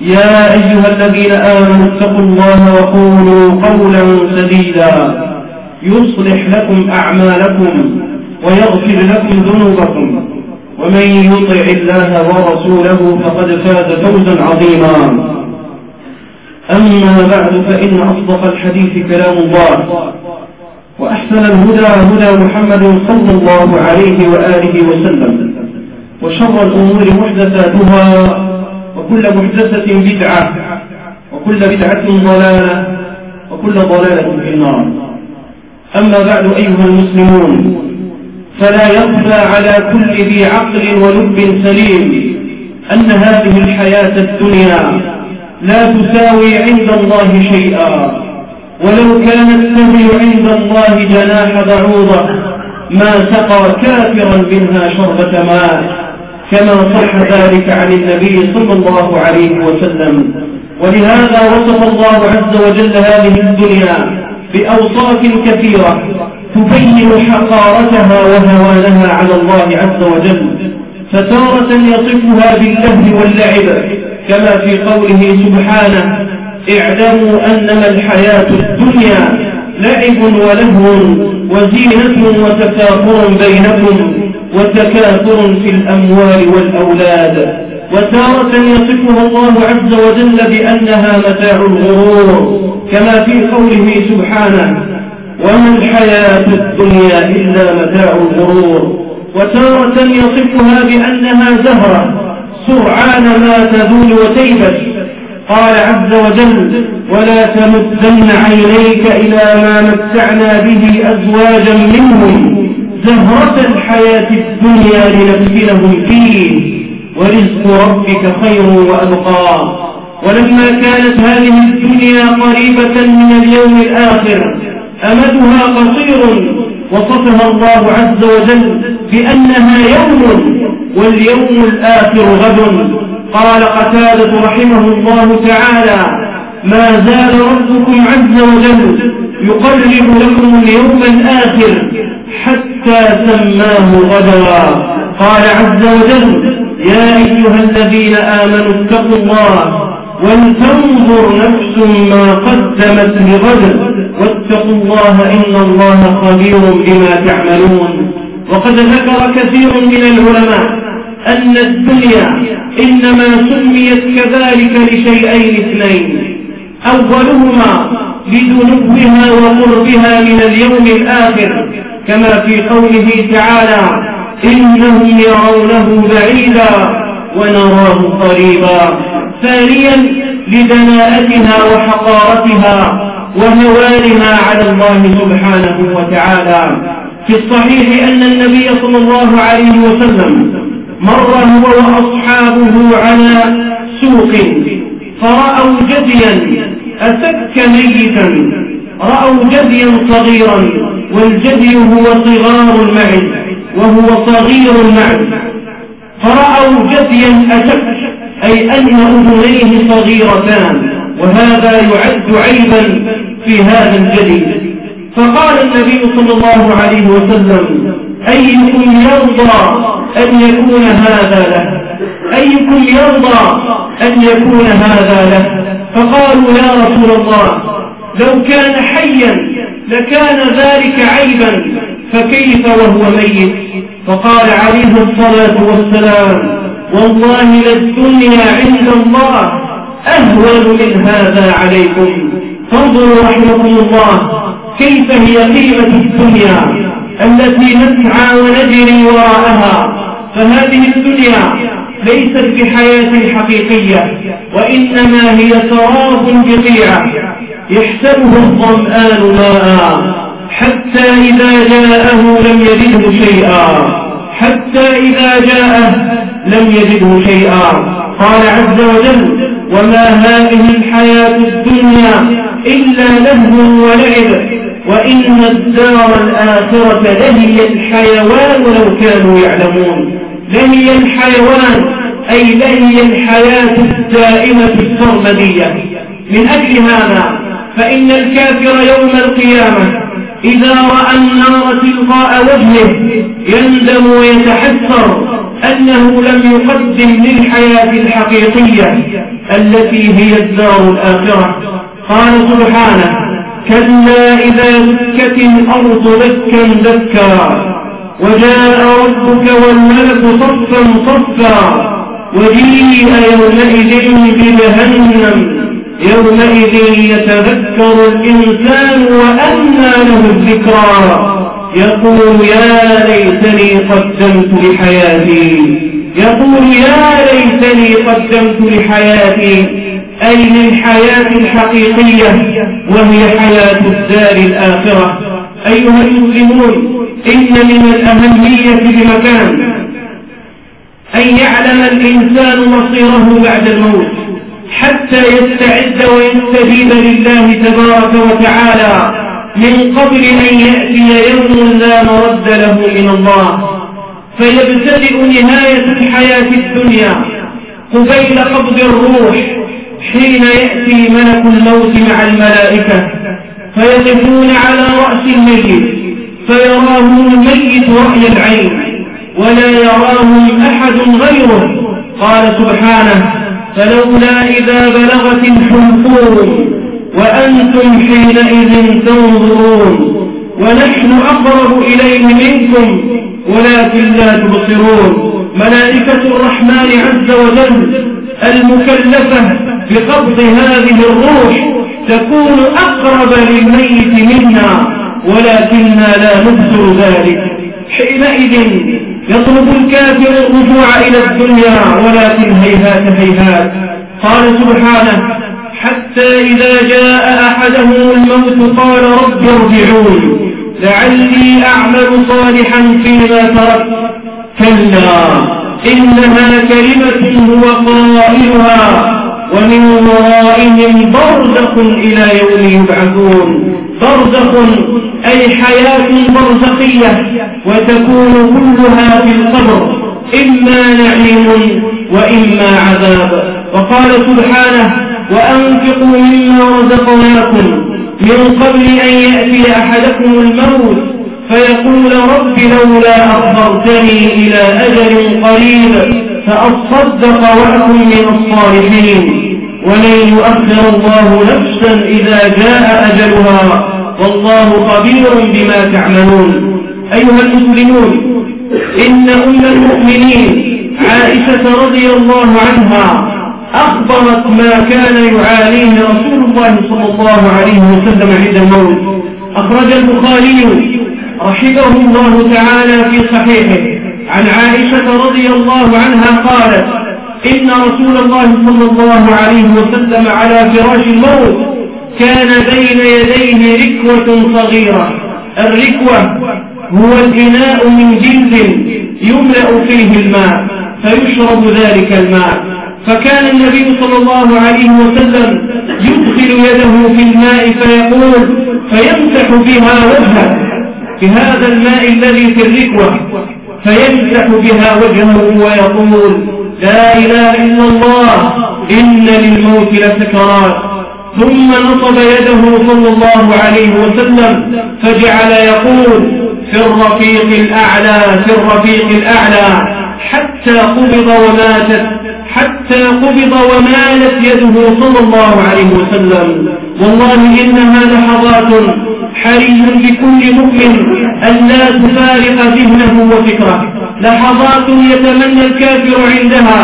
يا أيها الذين آمنوا اتقوا الله وقولوا قولا سديدا يصلح لكم أعمالكم ويغفر لكم ذنوبكم ومن يطع الله ورسوله فقد فاز فوزا عظيما. أما بعد فإن أصدق الحديث كلام الله وأحسن الهدى هدى محمد صلى الله عليه وآله وسلم وشر الأمور محدثاتها وكل محدثة بدعة وكل بدعة ضلالة وكل ضلالة في النار. أما بعد أيها المسلمون فلا يخفى على كل ذي عقل ولب سليم أن هذه الحياة الدنيا لا تساوي عند الله شيئا. ولو كانت تزن عند الله جناح بعوضة ما سقى كافرا منها شربة ماء. كما صح ذلك عن النبي صلى الله عليه وسلم. ولهذا وصف الله عز وجل هذه الدنيا بأوصاف كثيرة تبين حقارتها وهوانها على الله عز وجل فتارة يصفها باللهو واللعب كما في قوله سبحانه اعلموا أنما الحياة الدنيا لعب ولهو وزينة وتكاثر بينكم. وتكاثر في الأموال والأولاد. وتارة يصفها الله عز وجل بأنها متاع الغرور كما في قوله سبحانه وما الحياة الدنيا إلا متاع الغرور. وتارة يصفها بأنها زهرة سرعان ما تذول وتيبس. قال عز وجل ولا تمدن عينيك إلى ما متعنا به أزواجا منهم. زهرة الحياة الدنيا لنفتنهم فيه ورزق ربك خير وأبقى. ولما كانت هذه الدنيا قريبة من اليوم الآخر أمدها قصير وصفها الله عز وجل بأنها يوم واليوم الآخر غد. قال قتادة رحمه الله تعالى ما زال ربكم عز وجل يقرب لكم اليوم الآخر حتى سماه غدوا. قال عز وجل يا أيها الذين آمنوا اتقوا الله ولتنظر نفس ما قدمت لغد. واتقوا الله إن الله خبير بما تعملون. وقد ذكر كثير من العلماء أن الدنيا إنما سميت كذلك لشيئين اثنين. أولهما لدنوها وقربها من اليوم الآخر. كما في قوله تعالى إنهم يرونه بعيدا ونراه قريبا ثانيا لدناءتها وحقارتها وهوانها على الله سبحانه وتعالى. في الصحيح أن النبي صلى الله عليه وسلم مر هو وأصحابه على سوق فرأوا جديا أسك ميتا رأوا جديا صغيرا والجدي هو صغار المعز وهو صغير المعز فرأوا جديا أسك أي أن أذنيه صغيرتان وهذا يعد عيبا في هذا الجدي. فقال النبي صلى الله عليه وسلم أيكم يرضى أن يكون هذا له؟ أيكم يرضى أن يكون هذا له؟ فقالوا يا رسول الله لو كان حيا لكان ذلك عيبا فكيف وهو ميت؟ فقال عليه الصلاة والسلام والله للدنيا عند الله أهون من هذا عليكم. فانظروا رحمكم الله كيف هي قيمة الدنيا التي نسعى ونجري وراءها. فهذه الدنيا ليست بحياة حقيقية وإنما هي سراب بقيعة يحسبه الظمآن ماء حتى إذا جاءه لم يجده شيئا حتى إذا جاءه لم يجده شيئا. قال عز وجل وما هذه الحياة الدنيا إلا لهو ولعب وإن الدار الآخرة لهي الحيوان لو كانوا يعلمون. لهي الحيوان أي لهي الحياة الدائمة السرمدية. من أجل هذا فإن الكافر يوم القيامة إذا رأى النار تلقاء وجهه يندم ويتحسر أنه لم يقدم للحياة الحقيقية التي هي الدار الآخرة. قال سبحانه كلا إذا دكت الأرض دكا دكا وجاء ربك والملك صفا صفا وجيء يومئذ بجهنم يومئذ يتذكر الإنسان وأنى له الذكرى. يقول يا ليتني قدمت لحياتي. يقول يا ليتني قدمت لحياتي. أي للحياة الحقيقية وهي حياة الدار الآخرة. أيها المسلمون إن من الأهمية بمكان أن يعلم الإنسان مصيره بعد الموت. حتى يستعد ويستجيب لله تبارك وتعالى من قبل أن يأتي يوم لا مرد له من الله. فيبتدئ نهاية الحياة الدنيا قبيل قبض الروح حين يأتي ملك الموت مع الملائكة. فيقفون على رأس الميت فيراهم الميت رأي العين ولا يراهم أحد غيره. قال سبحانه فلولا إذا بلغت الحنفور وأنتم حينئذ تنظرون ونحن أقرب إليه منكم ولكن لا تبصرون. ملائكة الرحمن عز وجل المكلفة بقبض هذه الروح تكون أقرب للميت منا ولكننا لا نبصر ذلك. حينئذ يطلب الكافر الرجوع إلى الدنيا ولكن هيهات هيهات. قال سبحانه حتى إذا جاء أحدهم الموت قال رب ارجعون. لعلي أعمل صالحا فيما تركت كلا إنها كلمة هو قائلها ومن ورائهم برزق إلى يوم يبعثون. برزق أي حياة برزقية وتكون كلها في القبر إما نعيم وإما عذاب. وقال سبحانه وأنفقوا مما رزقناكم من قبل أن يأتي أحدكم الموت. فيقول رب لولا أخبرتني إلى أجل قريب فأصدق وأكن من الصالحين. ولن يؤخر الله نفسا إذا جاء أجلها. والله خبير بما تعملون. أيها المسلمون إن أم المؤمنين عائشة رضي الله عنها أخبرت ما كان يعانيه رسول الله صلى الله عليه وسلم عند الموت. أخرج البخاري رحمه الله تعالى في صحيحه. عن عائشة رضي الله عنها قالت إن رسول الله صلى الله عليه وسلم على فراش الموت كان بين يديه ركوة صغيرة. الركوة هو الإناء من جلد يملأ فيه الماء فيشرب ذلك الماء. فكان النبي صلى الله عليه وسلم يدخل يده في الماء فيقول فيمسح بها وجهه. بهذا الماء الذي في الركوة فيمسح بها وجهه ويقول لا إله إلا الله إن للموت لسكرات ثم نصب يده صلى الله عليه وسلم فجعل يقول في الرفيق الأعلى في الرفيق الأعلى حتى قبض وماتت حتى قبض ومالت يده صلى الله عليه وسلم. والله إنها لحظات حري بكل مؤمن أن لا تفارق ذهنه وفكره. لحظات يتمنى الكافر عندها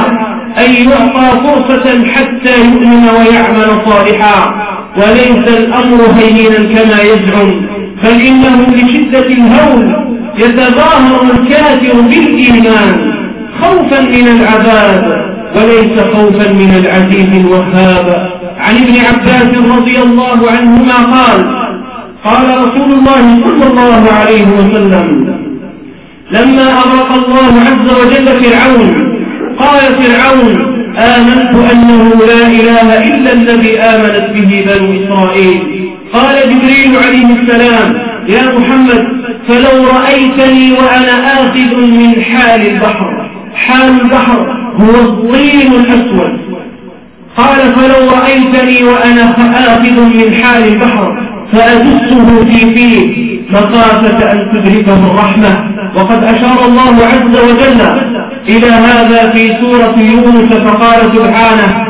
أن يعطى فرصة حتى يؤمن ويعمل صالحا. وليس الأمر هينا كما يزعم بل إنه لشدة الهول يتظاهر الكافر بالإيمان خوفا من العذاب وليس خوفا من العزيز الوهاب. عن ابن عباس رضي الله عنهما قال قال رسول الله صلى الله عليه وسلم لما أغرق الله عز وجل فرعون قال فرعون آمنت أنه لا إله إلا الذي آمنت به بنو إسرائيل. قال جبريل عليه السلام يا محمد فلو رأيتني وأنا آخذ من حال البحر. حال البحر هو الطين الأسود. قال فلو رأيتني وأنا آخذ من حال البحر. فأدسه في فيه مخافة أن تدركه الرحمة. وقد أشار الله عز وجل إلى هذا في سورة يونس فقال سبحانه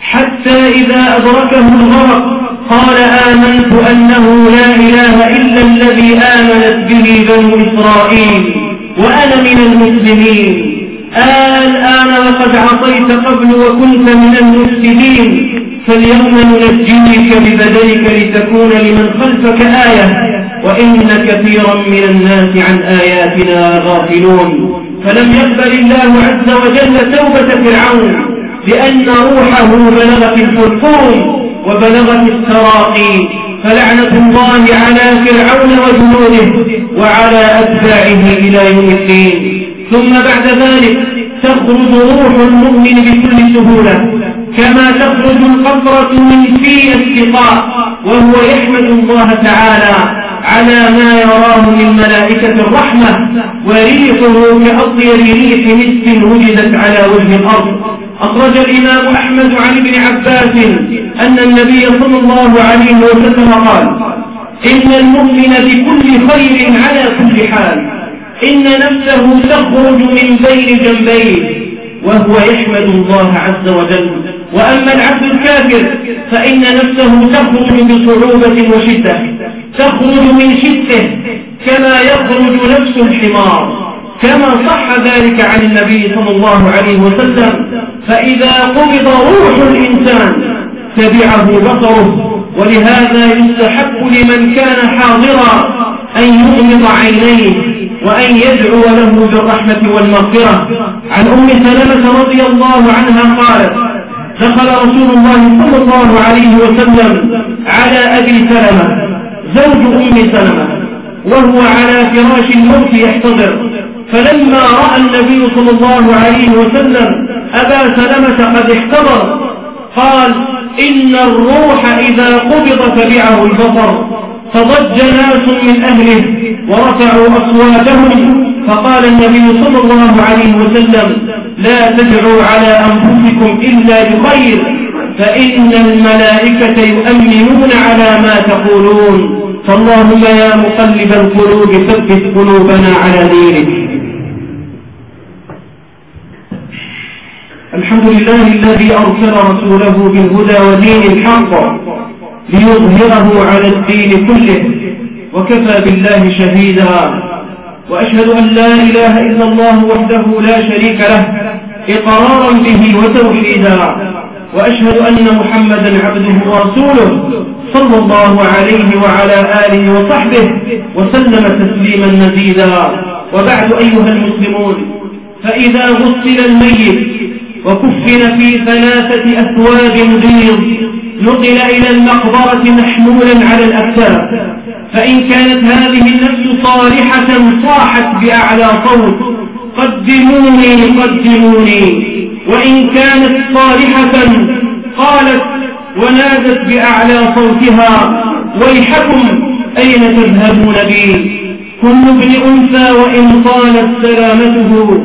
حتى إذا أدركه الغرق قال آمنت أنه لا إله إلا الذي آمنت به بنو إسرائيل وأنا من المسلمين. الآن وقد عصيت قبل وكنت من المفسدين فاليوم ننجيك ببدنك لتكون لمن خلفك آية. وإن كثيرا من الناس عن آياتنا غافلون. فلم يقبل الله عز وجل توبة فرعون لأن روحه بلغت الحلقوم وبلغت التراقي. فلعنة الله على فرعون وجنوده وعلى أتباعه إلى يوم الدين. ثم بعد ذلك تخرج روح المؤمن بكل سهولة. كما تخرج القطرة من في السقاء وهو يحمد الله تعالى على ما يراه من ملائكة الرحمة وريحه كأطير ريح مسك وجدت على وجه الأرض. أخرج الإمام أحمد عن ابن عباس أن النبي صلى الله عليه وسلم قال إن المؤمن بكل خير على كل حال إن نفسه تخرج من بين جنبيه وهو يحمد الله عز وجل. وأما العبد الكافر فإن نفسه تخرج بصعوبة وشدة تخرج من شدة كما يخرج نفس الحمار. كما صح ذلك عن النبي صلى الله عليه وسلم فإذا قبض روح الإنسان تبعه بصره. ولهذا يستحق لمن كان حاضرا أن يغمض عينيه وأن يدعو له بالرحمة والمغفرة. عن أم سلمة رضي الله عنها قالت دخل رسول الله صلى الله عليه وسلم على أبي سلمة زوج أم سلمة وهو على فراش الموت يحتضر. فلما رأى النبي صلى الله عليه وسلم أبا سلمة قد احتضر قال إن الروح إذا قبض تبعه البصر فضج ناس من أهله ورفعوا أصواتهم. فقال النبي صلى الله عليه وسلم لا تدعوا على أنفسكم إلا بخير فإن الملائكة يؤمنون على ما تقولون. فاللهم يا مقلب القلوب ثبت قلوبنا على دينك. الحمد لله الذي أرسل رسوله بالهدى ودين الحق ليظهره على الدين كله وكفى بالله شهيدا. وأشهد أن لا إله إلا الله وحده لا شريك له إقرارا به وتوحيدا. وأشهد أن محمدا عبده ورسوله صلى الله عليه وعلى آله وصحبه وسلم تسليما مزيدا. وبعد أيها المسلمون فإذا غسل الميت وكفن في ثلاثة أثواب بيض نقل إلى المقبرة محمولا على الأكتاف فإن كانت هذه النفس صالحة صاحت بأعلى صوت قدموني قدموني. وإن كانت صالحة قالت ونادت بأعلى صوتها ويحكم أين تذهبون بي؟ كل ابن أنثى وإن طالت سلامته.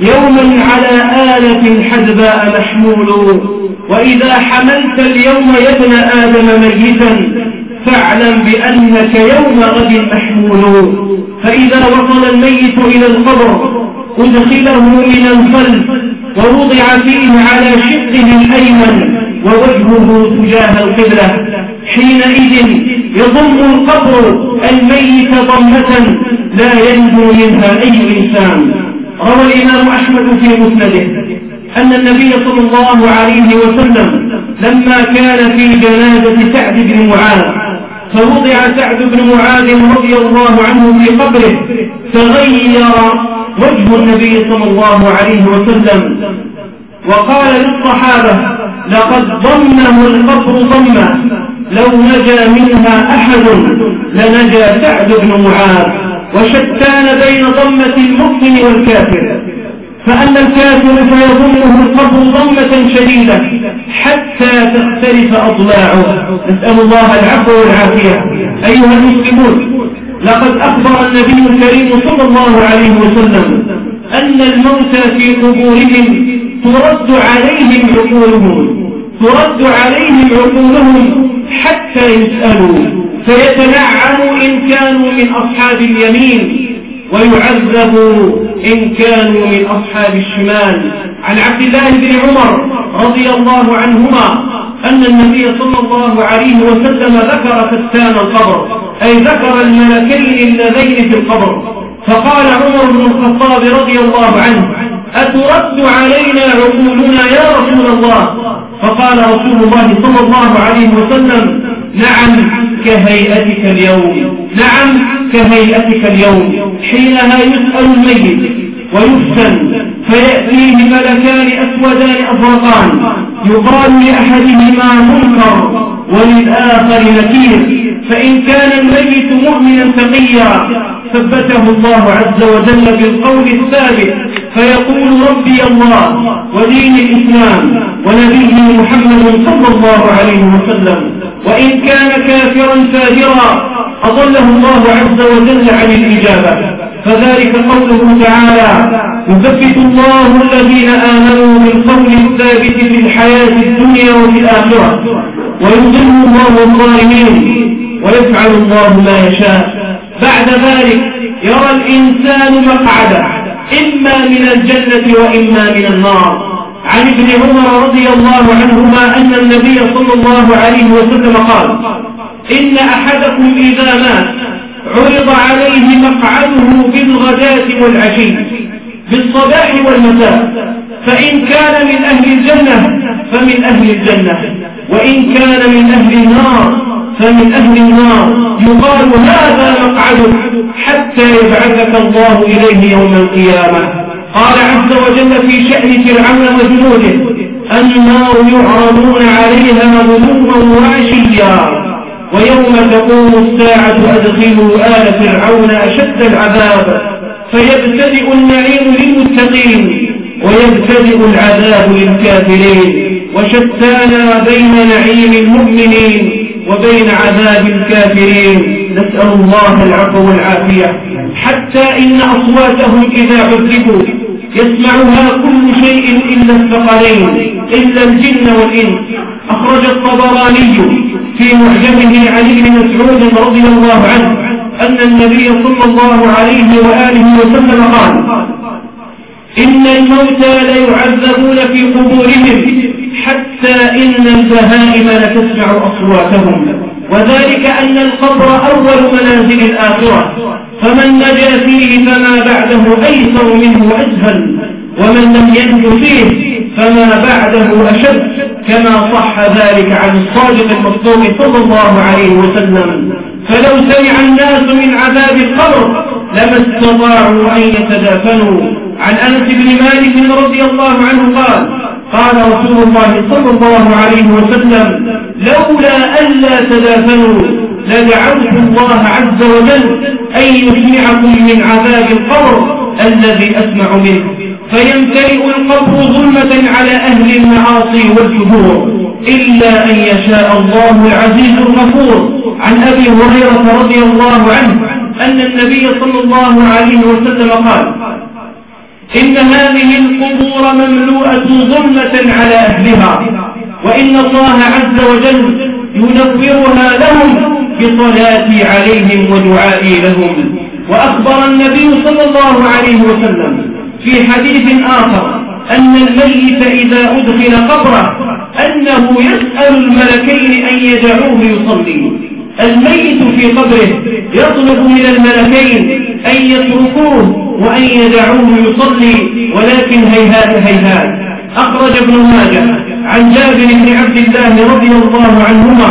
يوما على آلة حدباء محمول. وإذا حملت اليوم يا ابن آدم ميتا فاعلم بأنك يوم غد محمول فإذا وصل الميت إلى القبر أدخله من الخلف ووضع فيه على شقه الأيمن ووجهه تجاه القبلة. حينئذ يضم القبر الميت ضمة لا ينجو منها أي إنسان. روى الإمام أحمد في مسنده أن النبي صلى الله عليه وسلم لما كان في جنازة سعد بن معاذ فوضع سعد بن معاذ رضي الله عنه في قبره تغير وجه النبي صلى الله عليه وسلم. وقال للصحابة لقد ضمه القبر ضمه لو نجا منها أحد لنجا سعد بن معاذ وشتان بين ضمة المؤمن والكافر. فأما الكافر فيظنه القبر ضمة شديدة حتى تختلف أضلاعه نسأل الله العفو والعافية. أيها المسلمون لقد أخبر النبي الكريم صلى الله عليه وسلم أن الموتى في قبورهم ترد عليهم عقولهم ترد عليهم عقولهم حتى يسألوا فيتنعموا إن كانوا من أصحاب اليمين ويعذبوا إن كانوا من أصحاب الشمال. عن عبد الله بن عمر رضي الله عنهما أن النبي صلى الله عليه وسلم ذكر فتان القبر أي ذكر الملكين اللذين في القبر. فقال عمر بن الخطاب رضي الله عنه أترد علينا عقولنا يا رسول الله؟ فقال رسول الله صلى الله عليه وسلم نعم كهيئتك اليوم. نعم كهيئتك اليوم. حينها يسأل الميت ويفتن فيأتيه ملكان أسودان أزرقان يقال لأحدهما منكر وللآخر نكير. فإن كان الميت مؤمنا تقيا ثبته الله عز وجل بالقول الثابت فيقول ربي الله ودين الإسلام ونبيه محمد صلى الله عليه وسلم. وإن كان كافرا فاجرا أضله الله عز وجل عن الإجابة. فذلك قوله تعالى يثبت الله الذين آمنوا بالقول الثابت في الحياة الدنيا وفي الآخرة. ويضل الله الظالمين ويفعل الله ما يشاء. بعد ذلك يرى الإنسان مقعده إما من الجنة وإما من النار. عن ابن عمر رضي الله عنهما أن النبي صلى الله عليه وسلم قال إن أحدكم إذا مات عرض عليه مقعده بالغداة والعشي بالصباح والمساء فإن كان من أهل الجنة فمن أهل الجنة وإن كان من أهل النار فمن أهل النار. يقال هذا مقعدك حتى يبعثك الله إليه يوم القيامة. قال عز وجل في شأن فرعون وجنوده النار يعرضون عليها غدوا وعشيا ويوم تقوم الساعة أدخلوا آل فرعون أشد العذاب فيبتدئ النعيم للمتقين ويبتدئ العذاب للكافرين وشتانا بين نعيم المؤمنين وبين عذاب الكافرين. نسأل الله العفو والعافية. حتى إن أصواتهم إذا عذبوا يسمعها كل شيء إلا الثقلين إلا الجن والإنس. أخرج الطبراني في معجمه عن ابن مسعود رضي الله عنه أن النبي صلى الله عليه وآله وسلم قال إن الموتى ليعذبون في قبورهم حتى إن البهائم لتسمع أصواتهم. وذلك أن القبر أول منازل الآخرة. فمن نجا فيه فما بعده أيسر منه وأسهل ومن لم ينج فيه فما بعده أشد. كما صح ذلك عن الصادق المصدوق صلى الله عليه وسلم. فلو سمع الناس من عذاب القبر لما استطاعوا أن يتدافنوا. عن أنس بن مالك رضي الله عنه قال قال رسول الله صلى الله عليه وسلم لولا ألا تدافنوا لدعوت الله عز وجل أن يسمعكم من عذاب القبر الذي أسمع منه. فيمتلئ القبر ظلمة على أهل المعاصي والجهور إلا أن يشاء الله العزيز الغفور. عن أبي هريرة رضي الله عنه أن النبي صلى الله عليه وسلم قال إن هذه القبور مملوءة ظلمة على أهلها وإن الله عز وجل ينورها لهم بصلاتي عليهم ودعائي لهم. وأخبر النبي صلى الله عليه وسلم في حديث آخر أن الميت إذا أدخل قبره أنه يسأل الملكين أن يدعوه يصلي. الميت في قبره يطلب من الملكين أن يتركوه وأن يدعوه يصلي ولكن هيهات هيهات. أخرج ابن ماجه عن جابر بن عبد الله رضي الله عنهما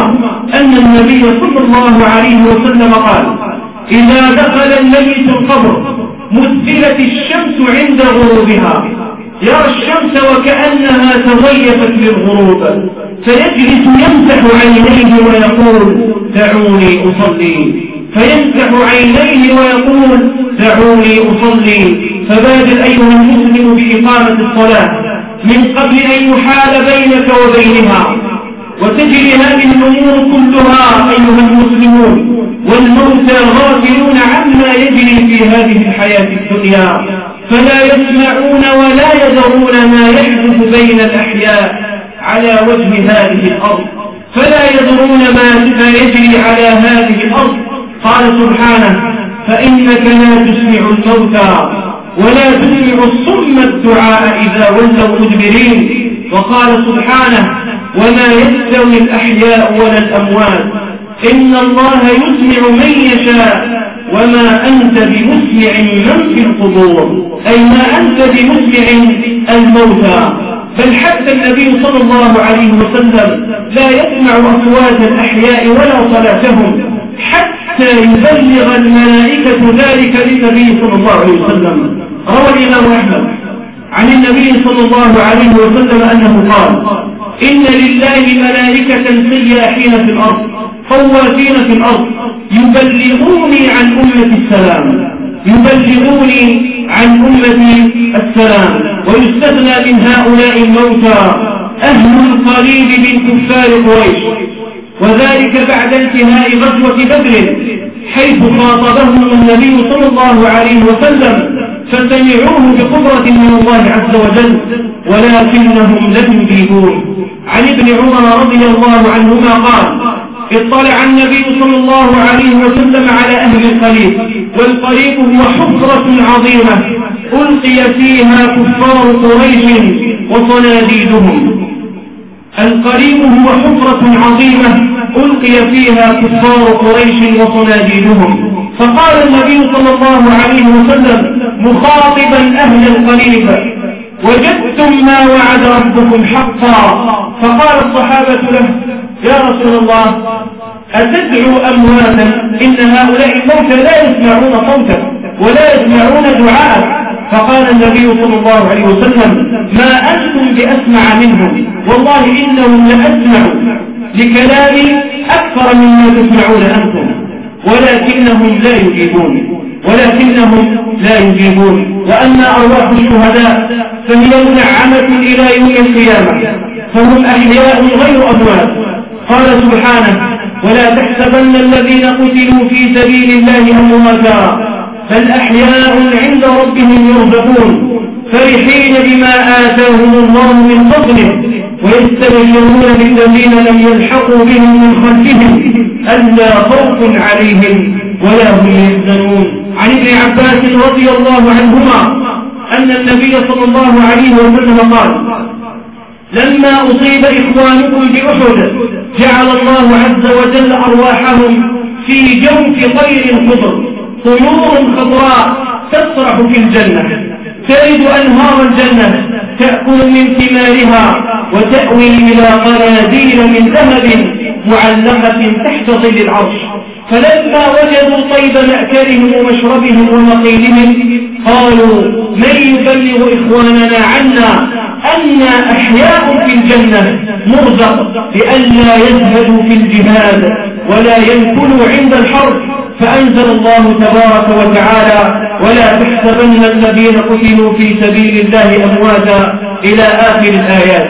أن النبي صلى الله عليه وسلم قال إذا دخل الميت القبر مثلت الشمس عند غروبها. يرى الشمس وكأنها تضيفت للغروب. فيجلس يمسح عينيه ويقول دعوني أصلي. فيمسح عينيه ويقول دعوني أصلي. فبادر أيها المسلم بإقامة الصلاة. من قبل أن يحال بينك وبينها. وتجري هذه الأمور كلها أيها المسلمون. والموتى غافلون عما يجري في هذه الحياة الدنيا. فلا يسمعون ولا يدرون ما يحدث بين الأحياء على وجه هذه الأرض. فلا يدرون ما يجري على هذه الأرض. قال سبحانه فإنك لا تسمع الموتى ولا تسمع الصم الدعاء إذا ولوا مدبرين. وقال سبحانه وما يستوي الأحياء ولا الأموات. إن الله يسمع من يشاء وما أنت بمسمع من في القبور. أي ما أنت بمسمع الموتى. بل حتى النبي صلى الله عليه وسلم لا يسمع أصوات الأحياء ولا صلاتهم حتى يبلغ الملائكة ذلك للنبي صلى الله عليه وسلم. روى الإمام أحمد عن النبي صلى الله عليه وسلم أنه قال إن لله ملائكة سياحين في الأرض خوافين في الأرض يبلغوني عن أمة السلام. يبلغوني عن أمة السلام. ويستثنى من هؤلاء الموتى أهل القريب من كفار قريش. وذلك بعد انتهاء غزوة بدر حيث خاطبهم النبي صلى الله عليه وسلم فسمعوه بقدرة من الله عز وجل ولكنهم لم يجيبون عن ابن عمر رضي الله عنهما قال اطلع النبي صلى الله عليه وسلم على أهل القريب والقريب هو حفرة عظيمة ألقي فيها كفار قريش وصناديدهم. القريب هو حفرة عظيمة ألقي فيها كفار قريش وصناديدهم. فقال النبي صلى الله عليه وسلم مخاطبا أهل القريب وجدتم ما وعد ربكم حقا. فقال الصحابة له يا رسول الله أتدعو أمواتا إن هؤلاء الموتى لا يسمعون صوتك ولا يسمعون دعاءك. فقال النبي صلى الله عليه وسلم ما أنتم بأسمع منهم والله إنهم لأسمعوا لكلامي أكثر مما تسمعون أنتم. ولكنهم لا يجيبون. ولكنهم لا يجيبون. وأما أرواح الشهداء فهي منعمة إلى يوم القيامة فهم أحياء غير أموات. قال سبحانه ولا تحسبن الذين قتلوا في سبيل الله أمواتا. بل أحياء عند ربهم يرزقون فرحين بما آتاهم الله من فضله ويستبشرون بالذين لم يلحقوا بهم من خلفهم ألا خوف عليهم ولا هم يحزنون. عن ابن عباس رضي الله عنهما أن النبي صلى الله عليه وسلم قال لما أصيب إخوانكم بأحد جعل الله عز وجل أرواحهم في جوف طير خضر طيور خضراء تسرح في الجنة. ترد أنهار الجنة. تأكل من ثمارها وتأوي إلى قناديل من ذهب معلقة تحت ظل العرش. فلما وجدوا طيب مأكلهم ومشربهم ومقيلهم قالوا من يبلغ إخواننا عنا أن أحياء في الجنة؟ مرزق لئلا يزهدوا في الجهاد. ولا ينكلوا عند الحرب فأنزل الله تبارك وتعالى ولا تحسبن الذين قتلوا في سبيل الله أمواتا إلى آخر الآيات.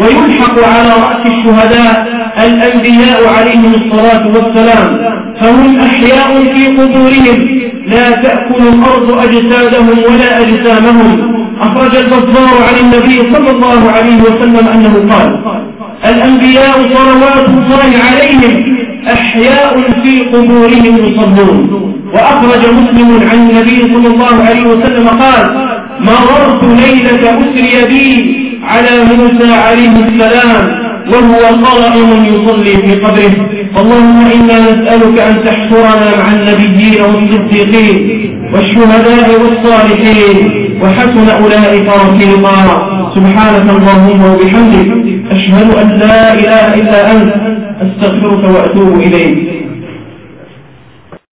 ويلحق على رأس الشهداء الأنبياء عليهم الصلاة والسلام فهم أحياء في قبورهم لا تأكل الأرض أجسادهم ولا أجسامهم. أخرج البصار عن النبي صلى الله عليه وسلم أنه قال الأنبياء صلوات الله عليهم أحياء في قبورهم يصلون. وأخرج مسلم عن النبي صلى الله عليه وسلم قال مررت ليلة أسري بي على موسى عليه السلام وهو قائم يصلي في قبره. اللهم إنا نسألك أن تحشرنا مع النبيين والصديقين والشهداء والصالحين وحسن أولئك رفيقا سبحانك اللهم وبحمدك أشهد أن لا إله إلا أنت أستغفرك وأتوب إليك.